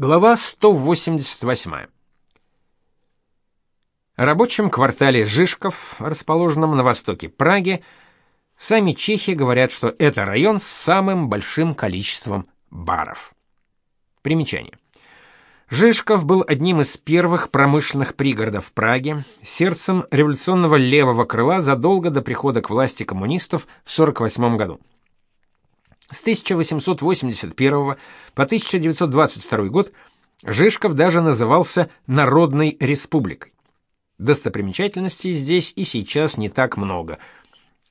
Глава 188. В рабочем квартале Жишков, расположенном на востоке Праги, сами чехи говорят, что это район с самым большим количеством баров. Примечание. Жишков был одним из первых промышленных пригородов Праги, сердцем революционного левого крыла задолго до прихода к власти коммунистов в 48 году. С 1881 по 1922 год Жишков даже назывался Народной республикой. Достопримечательностей здесь и сейчас не так много.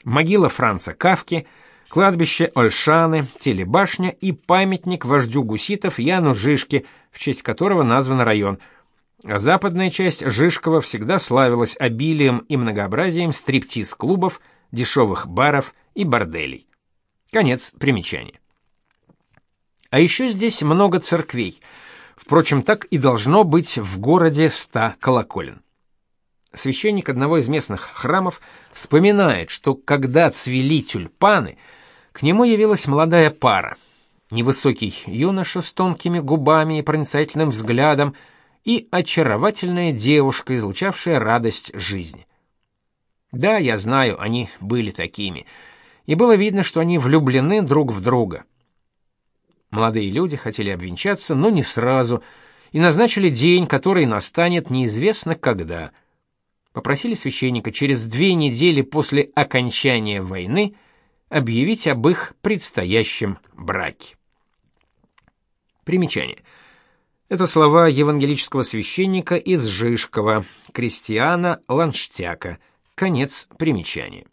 Могила Франца Кавки, кладбище Ольшаны, телебашня и памятник вождю гуситов Яну Жишке, в честь которого назван район. Западная часть Жишкова всегда славилась обилием и многообразием стриптиз-клубов, дешевых баров и борделей. Конец примечания. А еще здесь много церквей. Впрочем, так и должно быть в городе ста колоколен. Священник одного из местных храмов вспоминает, что когда цвели тюльпаны, к нему явилась молодая пара. Невысокий юноша с тонкими губами и проницательным взглядом и очаровательная девушка, излучавшая радость жизни. Да, я знаю, они были такими – и было видно, что они влюблены друг в друга. Молодые люди хотели обвенчаться, но не сразу, и назначили день, который настанет неизвестно когда. Попросили священника через две недели после окончания войны объявить об их предстоящем браке. Примечание. Это слова евангелического священника из Жишкова, крестьяна Ланштяка. Конец примечания.